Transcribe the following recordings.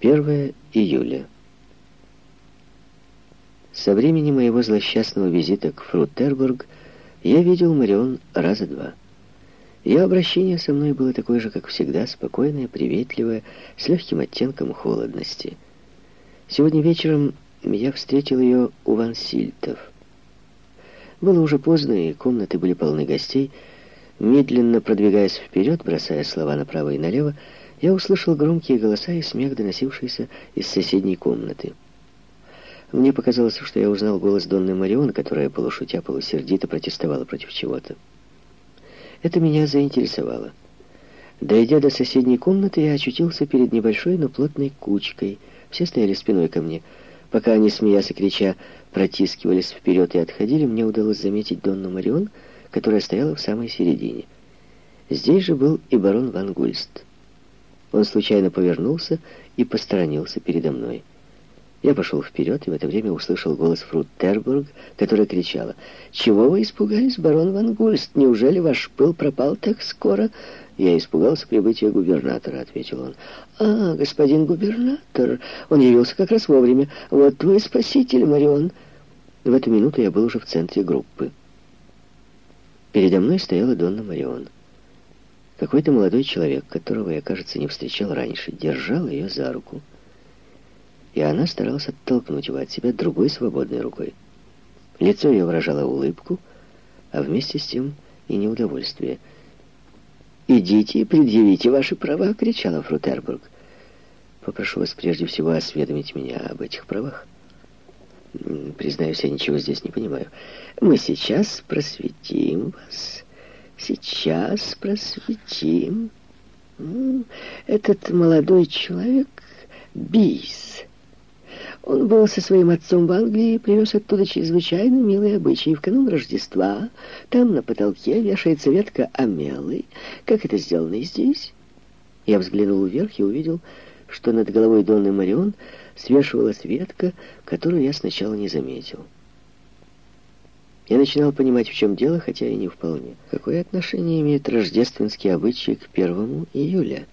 1 июля. Со времени моего злосчастного визита к фру Тербург я видел Марион раза два. Ее обращение со мной было такое же, как всегда, спокойное, приветливое, с легким оттенком холодности. Сегодня вечером я встретил ее у Вансильтов. Было уже поздно, и комнаты были полны гостей. Медленно продвигаясь вперед, бросая слова направо и налево, я услышал громкие голоса и смех, доносившийся из соседней комнаты. Мне показалось, что я узнал голос Донны Марион, которая, полушутя, полусердито протестовала против чего-то. Это меня заинтересовало. Дойдя до соседней комнаты, я очутился перед небольшой, но плотной кучкой. Все стояли спиной ко мне. Пока они, смеясь и крича, протискивались вперед и отходили, мне удалось заметить Донну Марион, которая стояла в самой середине. Здесь же был и барон Ван Гульст. Он случайно повернулся и посторонился передо мной. Я пошел вперед и в это время услышал голос Фрут Тербург, которая кричала. «Чего вы испугались, барон Ван Гульст? Неужели ваш пыл пропал так скоро?» «Я испугался прибытия губернатора», — ответил он. «А, господин губернатор, он явился как раз вовремя. Вот твой спаситель, Марион». В эту минуту я был уже в центре группы. Передо мной стояла Донна Марион. Какой-то молодой человек, которого я, кажется, не встречал раньше, держал ее за руку. И она старалась оттолкнуть его от себя другой свободной рукой. Лицо ее выражало улыбку, а вместе с тем и неудовольствие. «Идите и предъявите ваши права!» — кричала Фрутербург. «Попрошу вас прежде всего осведомить меня об этих правах. Признаюсь, я ничего здесь не понимаю. Мы сейчас просветим вас». Сейчас просветим. Этот молодой человек — Бис. Он был со своим отцом в Англии и привез оттуда чрезвычайно милые обычаи. В канун Рождества там на потолке вешается ветка амелы, как это сделано и здесь. Я взглянул вверх и увидел, что над головой Донны Марион свешивалась ветка, которую я сначала не заметил. Я начинал понимать, в чем дело, хотя и не вполне. Какое отношение имеет рождественский обычай к первому июля?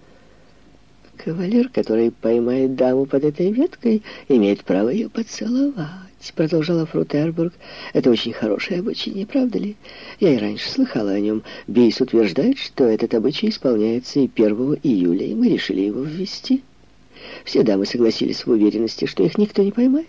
Кавалер, который поймает даму под этой веткой, имеет право ее поцеловать, продолжала Фру Тербург. Это очень хороший обычай, не правда ли? Я и раньше слыхала о нем. Бейс утверждает, что этот обычай исполняется и 1 июля, и мы решили его ввести. Все дамы согласились в уверенности, что их никто не поймает.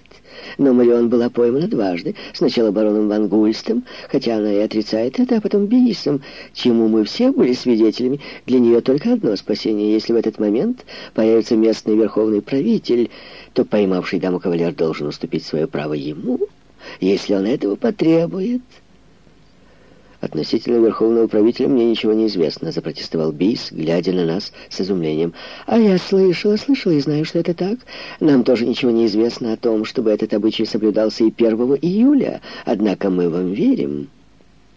Но Марион была поймана дважды. Сначала бароном Ван Гульстом, хотя она и отрицает это, а потом Бейсом, чему мы все были свидетелями. Для нее только одно спасение. Если в этот момент появится местный верховный правитель, то поймавший даму кавалер должен уступить свое право ему, если он этого потребует». «Относительно верховного правителя мне ничего не известно», — запротестовал Бис, глядя на нас с изумлением. «А я слышала, слышала и знаю, что это так. Нам тоже ничего не известно о том, чтобы этот обычай соблюдался и 1 июля, однако мы вам верим».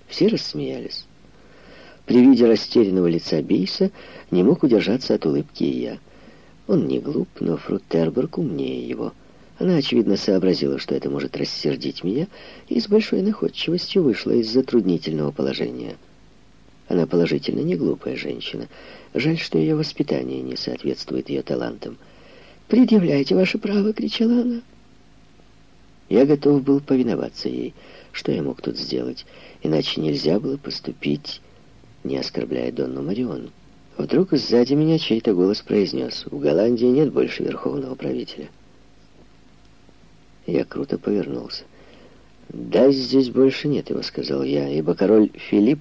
Все рассмеялись. При виде растерянного лица Бейса не мог удержаться от улыбки и я. Он не глуп, но Фрутерберг умнее его. Она, очевидно, сообразила, что это может рассердить меня, и с большой находчивостью вышла из затруднительного положения. Она положительно не глупая женщина. Жаль, что ее воспитание не соответствует ее талантам. «Предъявляйте ваше право!» — кричала она. Я готов был повиноваться ей. Что я мог тут сделать? Иначе нельзя было поступить, не оскорбляя Донну Марион. Вдруг сзади меня чей-то голос произнес. «В Голландии нет больше верховного правителя». Я круто повернулся. «Да, здесь больше нет его», — сказал я, ибо король Филипп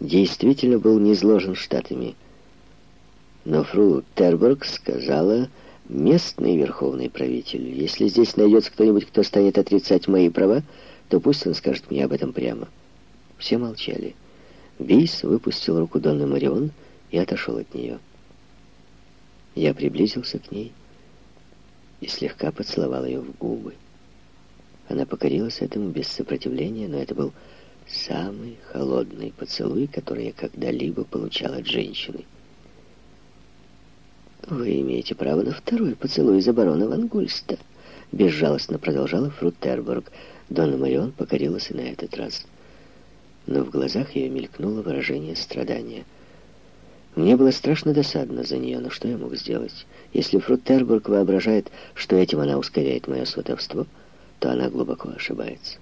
действительно был низложен штатами. Но фру Тербург сказала местный верховный правитель. Если здесь найдется кто-нибудь, кто станет отрицать мои права, то пусть он скажет мне об этом прямо. Все молчали. Бейс выпустил руку Донны Марион и отошел от нее. Я приблизился к ней и слегка поцеловал ее в губы. Она покорилась этому без сопротивления, но это был самый холодный поцелуй, который я когда-либо получал от женщины. «Вы имеете право на второй поцелуй за барона Ван Гульста», — безжалостно продолжала Фрут Тербург. Донна Марион покорилась и на этот раз. Но в глазах ее мелькнуло выражение страдания. Мне было страшно досадно за нее, но что я мог сделать? Если Фрутербург воображает, что этим она ускоряет мое сватовство, то она глубоко ошибается.